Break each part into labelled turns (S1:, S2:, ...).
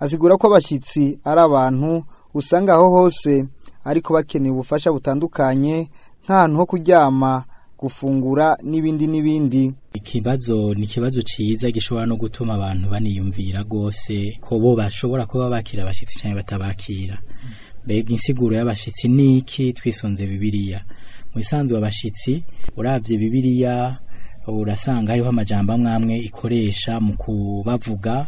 S1: asigura ko abashyitsi ari abantu usanga aho hose ariko bakeneye ubufasha butandukanye nk'ahantu ho kuryama gufungura n'ibindi n'ibindi
S2: ikibazo ni ikibazo ciza gishobora no gutuma abantu baniyumvira gose ko bo bashobora kuba bakira abashitsi cyane batabakira mbega insiguro y'abashitsi niki twisonze bibiliya mu isanzu abashitsi urabye bibiliya urasanga hariho amajambo amwamwe ikoresha mu kubavuga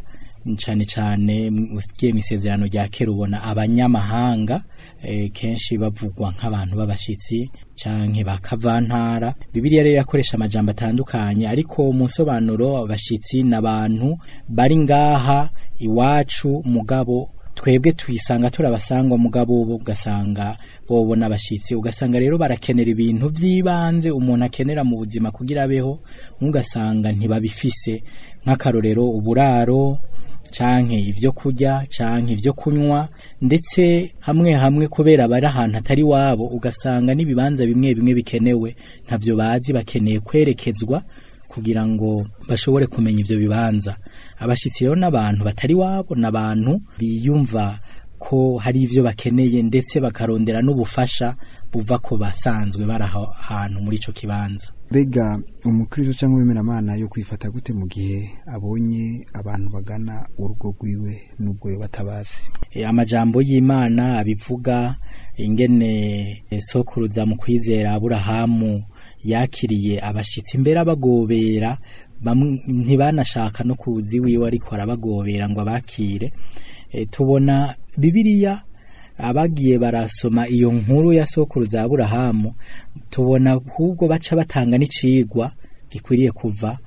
S2: cyane cyane usigaye mu isezerano rya kera ubona abanyamahanga eh, kenshi bavugwa nk'abantu b'abashyitsi cyangwa ba kavantara bibiriya rero irakoresha amajambo atandukanye ariko mu nsobanuro abashyitsi ni abantu bari ngaha iwacu mugabo twebwe tuyisanga turabasangwa mugabo ugasanga bobo abashyitsi ugasanga rero barakenera ibintu by'ibanze umuntu akenera mu buzima kugira abeho ugasanga ntibabifise nk'akarorero uburaro canke ivyo kurya canke ivyo kunywa ndetse hamwe hamwe kubera bari ahantu atari wabo ugasanga n'ibibanza bimwe bimwe bikenewe ntavyo bazi bakeneye kwerekezwa kugira ngo bashobore kumenya ivyo bibanza abashitsi rero n'abantu batari wabo n'abantu biyumva ko hari ivyo bakeneye ndetse bakarondera n'ubufasha buva ko basanzwe bari ahantu muri ico kibanza
S1: mbega umukristo cyangwa uwemeramana yo kwifata gute mu gihe abonye abantu bagana urugo rwiwe n'ubwo batabazi
S2: eh, amajambo y'imana abivuga ingene sokuruza mu kwizera aburahamu yakiriye abashyitsi mbere abagobera ntibanashaka no kuzi wiwe ariko arabagobera ngo abakire eh, tubona bibiriya abagiye barasoma iyo nkuru ya sokuruza aburahamu tubona ahubwo baca batanga n'icigwa gikwiriye kuva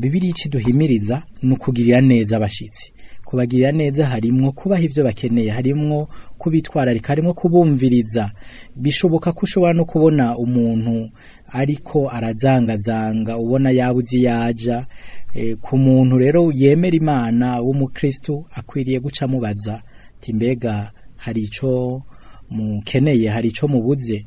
S2: bibiri ikiduhimiriza ni ukugirira neza abashyitsi kubagirira neza harimwo kubaha ibyo bakeneye harimwo kubitwararika harimwo kubumviriza bishoboka ko ushobora no kubona umuntu ariko arazangazanga ubona yabuze iyo yaja eh, ku muntu rero yemera imana w'umukristu akwiriye guca amubaza ati mbega hari icyo mukeneye hari icyo mubuze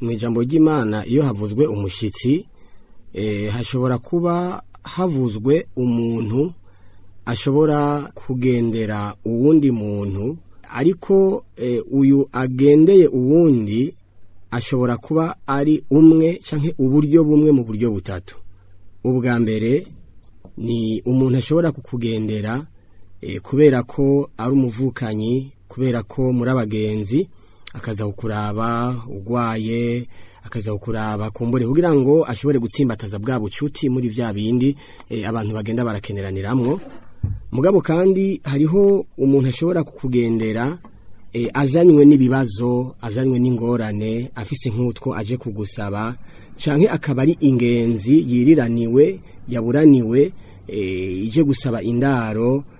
S2: mu
S3: ijambo ry'imana iyo havuzwe umushyitsi eh, hashobora kuba havuzwe umuntu ashobora kugendera uwundi muntu ariko e, uyu agendeye uwundi ashobora kuba ari umwe cyangwa uburyo bumwe mu buryo butatu ubwa mbere ni umuntu ashobora kukugendera e, kubera ko ari umuvukanyi kubera ko muri abagenzi akaza kukuraba urwaye akaza kuraba kumbure kugira ngo ashobore gutsimbataza bwa bucuti muri bya bindi eh, abantu bagenda barakeneraneramwo mugabo kandi hariho umuntu ashobora kukugendera eh, azanywe n'ibibazo azanywe n'ingorane afise nk'utwo aje kugusaba cyane akaba ari ingenzi yiriraniwe yaburaniwe eh, ije gusaba indaro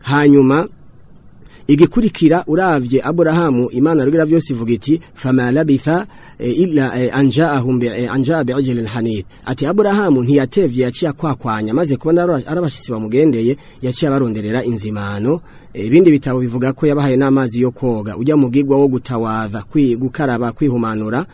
S3: hanyuma igikurikira urabye aburahamu imana rugira byose ivuga iti famalabitha eh, illa eh, anjaahu eh, anjaa bi'ajlin hanid ati aburahamu ntiyatevye yaciye kwakwanya maze kubona arabashitsi bamugendeye yaciye abaronderera inzimano Eh, ibindi bitabo bivuga ko yabahaye n'amazi yo koga ujya mugigwa wo gutawaza kwigukaraba kwihumanura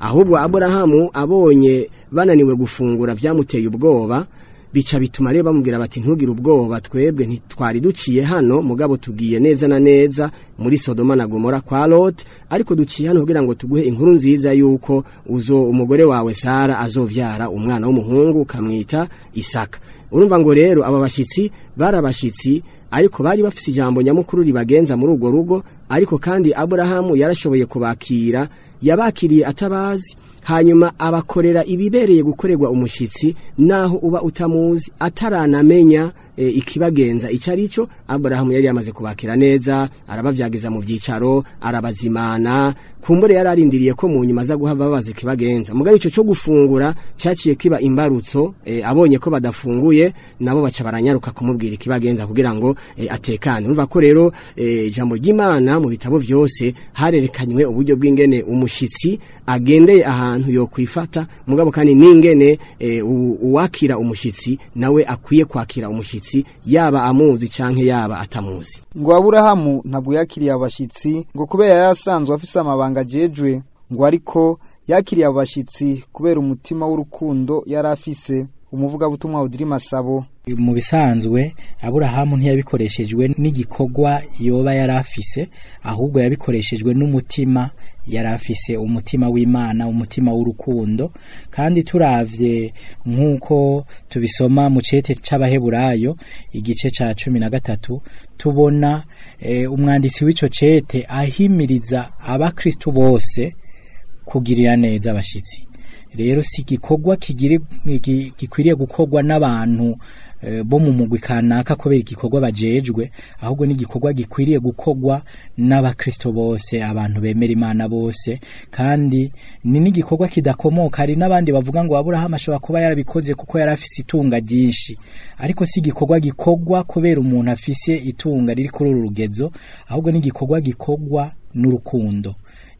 S3: ahubwo aburahamu abonye bananiwe gufungura byamuteye ubwoba bica bituma rero bamubwira bati ntugire ubwoba twebwe ntitwari duciye hano mugabo tugiye neza na neza muri Sodoma na Gomora kwa Lot ariko duciye hano kugira ngo tuguhe inkuru nziza yuko uzo umugore wawe Sara azovyara umwana w'umuhungu kamwita Isaka urumva ngo rero aba bashitsi barabashitsi ariko bari bafise ijambo nyamukuru ribagenza muri ugo rugo ariko kandi Abrahamu yarashoboye kubakira yabakiriye atabazi hanyuma abakorera ibibereye gukorerwa umushitsi naho uba utamuzi ataranamenya e, ikibagenza icyo ari cyo Abrahamu yari yamaze kubakira neza arabavya kubyageza mu byicaro arabazimana kumbure yari ko mu nyuma za guhava babazi kibagenza mugari ico cyo gufungura cyaciye kiba imbarutso e, abonye ko badafunguye nabo baca baranyaruka kumubwira kibagenza kugira ngo e, atekane urumva ko rero e, eh, jambo ry'Imana mu bitabo byose harerekanywe uburyo bw'ingene umushitsi agendeye ahantu yo kwifata mugabo kandi ningene e, uwakira umushitsi nawe akwiye kwakira umushitsi yaba amuzi canke yaba atamuzi
S1: ngo Aburahamu ntabwo yakiriye abashitsi ngo kubera yasanzwe afise amabanga asanga jejwe ngo ariko yakiriye abashyitsi kubera umutima w'urukundo yari afise umuvugabutumwa Audrey Masabo
S2: mu bisanzwe Aburahamu ntiyabikoreshejwe n'igikorwa yoba yarafise ahubwo yabikoreshejwe n'umutima yarafise umutima w'Imana umutima w'urukundo kandi turavye nkuko tubisoma mu cete c'abaheburayo igice ca gatatu tubona Eh, umwanditsi w’ico cete ahimiriza abakirisitu bose kugirira neza abashyitsi rero si igikorwa gikwiriye gukogwa n'abantu Eh, bo mu mugwi kanaka kubera igikorwa bajejwe ahubwo n'igikorwa gikwiriye gukogwa n'abakristo bose abantu bemera imana bose kandi ni n'igikorwa kidakomoka hari n'abandi bavuga ngo aburahamu ashobora kuba yarabikoze kuko yari afise itunga ryinshi ariko si igikorwa gikogwa kubera umuntu afise itunga riri kuri uru rugezo ahubwo n'igikorwa gikogwa n'urukundo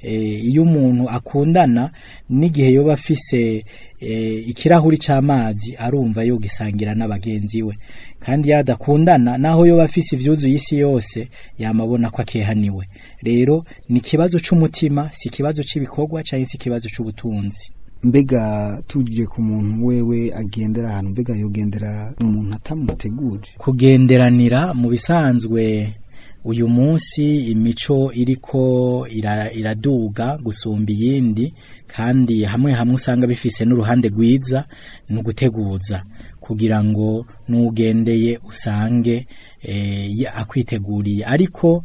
S2: Eh, iyo umuntu akundana n'igihe yoba afise eh, ikirahuri cy'amazi arumva yogisangira n'abagenzi we kandi yadakundana naho yoba afise ibyuzuye isi yose yamabona ko akehaniwe rero ni ikibazo cy'umutima si ikibazo cy'ibikorwa cyangwa se ikibazo cy'ubutunzi
S1: mbega tujye ku muntu wewe agendera ahantu mbega yogendera umuntu atamuteguje
S2: kugenderanira mu bisanzwe uyu munsi imico iriko iraduga gusumba iyindi kandi hamwe hamwe usanga bifise n'uruhande rwiza ni uguteguza kugira ngo n'ugendeye usange eh, akwiteguriye ariko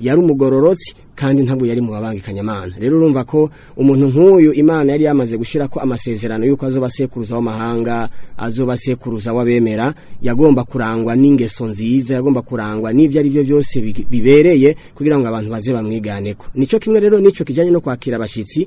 S3: yari umugororotsi kandi ntabwo yari mu babangikanya imana rero urumva ko umuntu nk'uyu imana yari yamaze gushyira ko amasezerano y'uko azoba asekuruza w'amahanga azoba asekuruza w'abemera yagomba kurangwa n'ingeso nziza yagomba kurangwa n'ibyo ari byo byose bibereye kugira ngo abantu baze bamwiganeko nicyo kimwe rero nicyo kijyanye no kwakira abashyitsi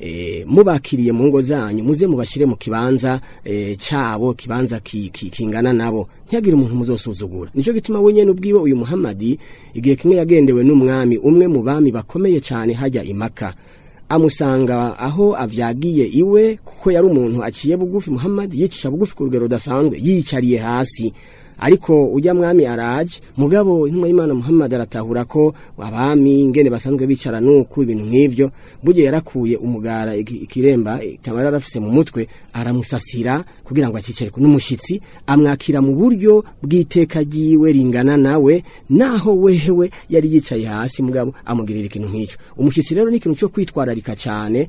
S3: e, mubakiriye mu ngo zanyu muze mubashire mu kibanza e, eh, cabo kibanza kingana ki, nabo ntiyagire umuntu muzosuzugura nicyo gituma we nyene ubwiwe uyu Muhammad igihe kimwe yagendewe n'umwami umwe mu bami bakomeye cyane hajya imaka amusanga aho avyagiye iwe kuko yari umuntu aciye bugufi Muhammad yicisha bugufi ku rugero rudasanzwe yicariye hasi ariko ujya mwami araje mugabo intumwa y'Imana Muhammad aratahura ko abami ingene basanzwe bicara nuko ibintu nk'ivyo buje yarakuye umugara ikiremba kamara arafise mu mutwe aramusasira kugira ngo akicere ku numushitsi amwakira mu buryo bw'iteka giwe ringana nawe naho wewe yari yicaye hasi mugabo amugirira ikintu nk’icyo umushitsi rero ni ikintu cyo kwitwararika cyane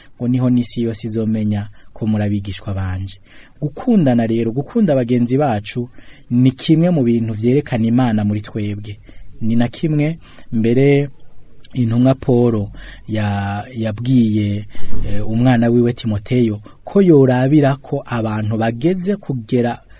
S1: ngo
S2: niho n'isi yose izomenya ko muri abigishwa banje gukundana rero gukunda bagenzi bacu ni kimwe mu bintu byerekana imana muri twebwe ni na kimwe mbere intumwa paul yabwiye eh, umwana wiwe timoteyo ko yorabira ko abantu bageze kugera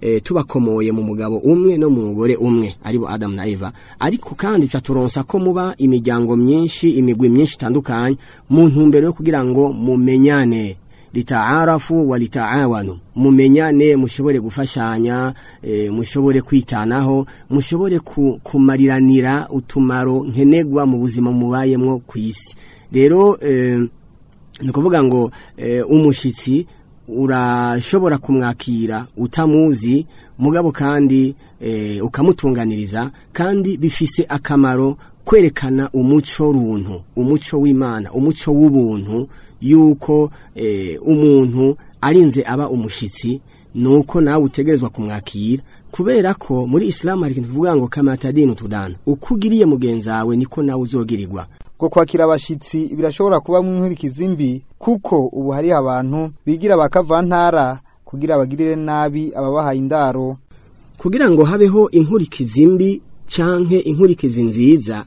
S2: e,
S3: tubakomoye mu mugabo umwe no mu mugore umwe aribo Adam na Eva ariko kandi caturonsa ko muba imiryango myinshi imigwi myinshi itandukanye mu ntumbero yo kugira ngo mumenyane litaarafu walitawanu mumenyane mushobore gufashanya e, mushobore kwitanaho mushobore ku, kumariranira utumaro nkenegwa mu buzima mubayemwo kwisi rero e, nukuvuga ngo e, umushitsi urashobora kumwakira utamuzi mugabo kandi e, ukamutunganiriza kandi bifise akamaro kwerekana umuco runtu umuco w'Imana umuco w'ubuntu yuko eh, umuntu arinze aba umushyitsi ni uko nawe utegerezwa kumwakira kubera ko muri isilamu hari ikintu tuvuga ngo kamatadini tudana uko ugiriye mugenzi wawe niko nawe uzogirirwa
S1: ngo kwakira abashyitsi birashobora kuba nk'inkurikizi mbi kuko ubu hari abantu bigira bakavantara kugira bagirire nabi ababahaye indaro
S3: kugira ngo habeho inkurikizi mbi cyangwa inkurikizi nziza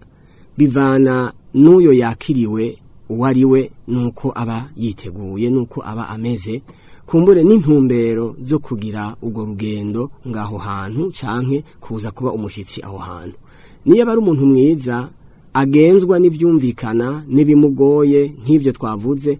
S3: bivana n'uyo yakiriwe uwo ari we nuko aba yiteguye nuko aba ameze kumbure n'intumbero zo kugira ubwo rugendo ngaho hantu canke kuza kuba umushyitsi aho hantu niyo aba ari umuntu mwiza agenzwa n'ibyumvikana n'ibimugoye nk'ibyo twavuze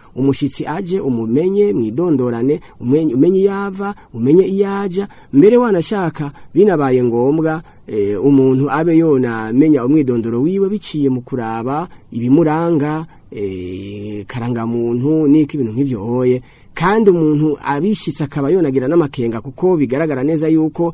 S3: umushyitsi aje umumenye mwidondorane umenye iyo ava umenye iyo ajya mbere wanashaka binabaye ngombwa eh, umuntu abe yonamenya umwidondoro wiwe biciye mu kuraba ibimuranga eh, karangamuntu n'iko ibintu nk'ibyo hoye kandi umuntu abishyitse akaba yonagira n'amakenga kuko bigaragara neza yuko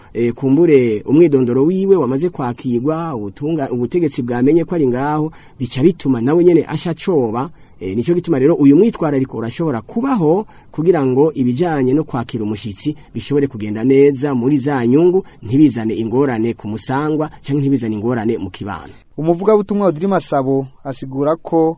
S3: eh, kumbure umwidondoro wiwe wamaze kwakirwa ubutegetsi bwamenye ko ari ngaho bica bituma nawe nyine ashacoba eh, nicyo gituma rero uyu ariko urashobora kubaho kugira ngo ibijyanye no kwakira umushyitsi bishobore kugenda neza muri za nyungu ntibizane ingorane ku musangwa cyangwa ntibizane ingorane mu kibano
S1: umuvugabutumwa wa asabo asigura ko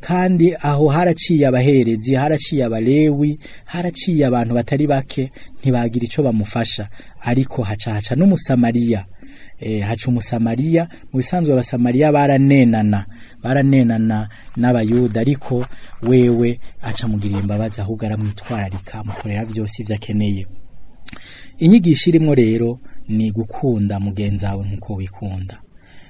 S2: kandi aho haraciye abaherezi haraciye abalewi haraciye abantu batari bake ntibagira icyo bamufasha ariko hacaca n'umusamariya Eh, haca umusamariya mu bisanzwe abasamariya baranenana baranenana n'abayuda ariko wewe aca mugirira imbabazi ahubwo aramwitwararika amukorera byose ibyo akeneye inyigisho irimo rero ni gukunda mugenzi wawe nk'uko wikunda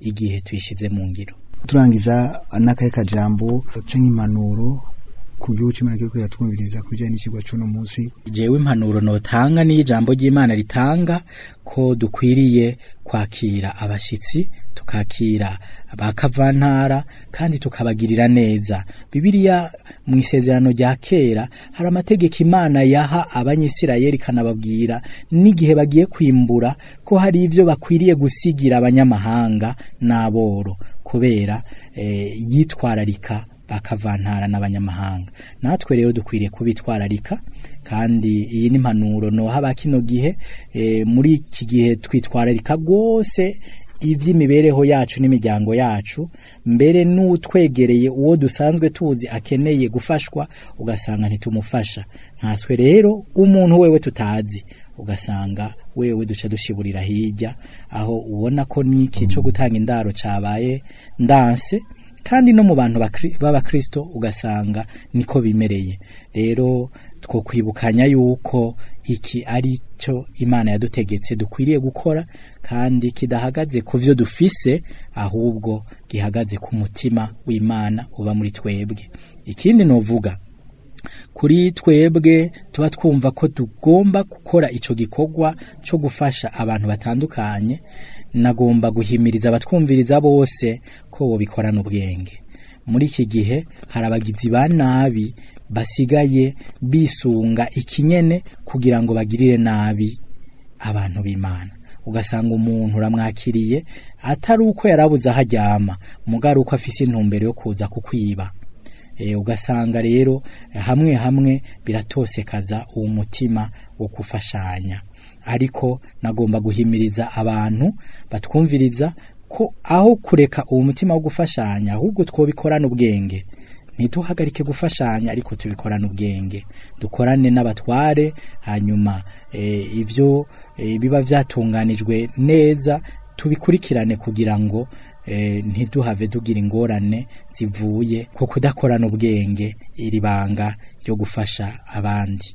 S2: igihe tuyishyize mu ngiro
S1: turangiza n'akahe kajambo cyangwa impanuro ku gihugu cy'imana kiri kuyatwumviriza ku bijyanye n'ikigo cy'uno munsi
S2: igihe w'impanuro ntotanga n'ijambo ry'imana ritanga ko dukwiriye kwakira abashyitsi tukakira bakavantara kandi tukabagirira neza bibiliya mu isezerano rya kera hari amategeko imana yaha abanyisirayeli ikanababwira n'igihe bagiye kwimbura ko hari ibyo bakwiriye gusigira abanyamahanga n'aboro kubera eh, yitwararika bakavantara n'abanyamahanga natwe rero dukwiriye kubitwararika kandi iyi ni impanuro noha bakino kino gihe eh, muri iki gihe twitwararika rwose iby'imibereho yacu n'imiryango yacu mbere n'utwegereye uwo dusanzwe tuzi akeneye gufashwa ugasanga ntitumufasha ntaswe rero umuntu wewe tutazi ugasanga wewe duca dushiburira hirya aho ubona ko n'iki cyo gutanga indaro cyabaye ndanse kandi no mu bantu b'abakristo ugasanga niko bimereye rero twokwibukanya yuko iki ari cyo imana yadutegetse dukwiriye gukora kandi kidahagaze ku byo dufise ahubwo gihagaze ku mutima w'imana uba muri twebwe ikindi ni kuri twebwe tuba twumva ko tugomba gukora icyo gikorwa cyo gufasha abantu batandukanye nagomba guhimiriza abatwumviriza bose ko bo bikorana ubwenge muri iki gihe hari abagizi ba nabi basigaye bisunga ikinyene kugira ngo bagirire nabi abantu b'imana ugasanga umuntu uramwakiriye atari uko yarabuze aho ajyama mugari uko afise intumbero yo kuza kukwiba eh, ugasanga rero hamwe hamwe biratosekaza umutima wo gufashanya ariko nagomba guhimiriza abantu batwumviriza ko aho kureka uwo mutima wo gufashanya ahubwo twobikorana ubwenge ntiduhagarike gufashanya ariko tubikorane ubwenge dukorane n'abatware hanyuma eh, ibyo eh, biba byatunganijwe neza tubikurikirane kugira ngo eh, ntiduhave dugira ingorane zivuye ku kudakorana ubwenge iri banga ryo gufasha abandi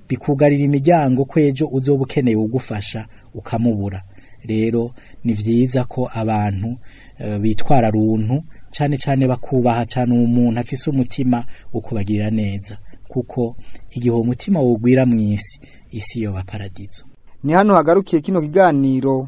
S2: bikugarira imiryango kwejo uzoba ukeneye ugufasha ukamubura rero ni byiza ko abantu eh, bitwara runtu cyane cyane bakubaha cyane umuntu afise umutima wo kubagirira neza kuko igihe uwo mutima wugwira mu isi isi yoba paradizo
S1: ni hano hagarukiye kino kiganiro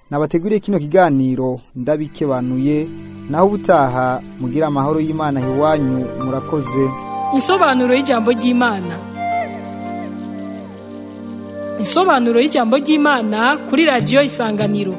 S1: nabateguriye kino kiganiro ndabikebanuye naho ubutaha mugira amahoro y'imana iwanyu murakoze
S4: insobanuro y'ijambo ry'imana insobanuro y'ijambo ry'imana kuri radiyo isanganiro